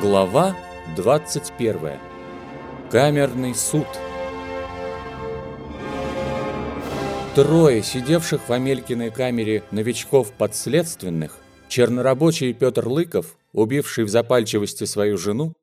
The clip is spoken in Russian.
Глава 21. Камерный суд. Трое сидевших в Амелькиной камере новичков подследственных, чернорабочий Петр Лыков, убивший в запальчивости свою жену,